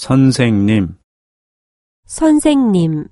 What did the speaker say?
선생님, 선생님,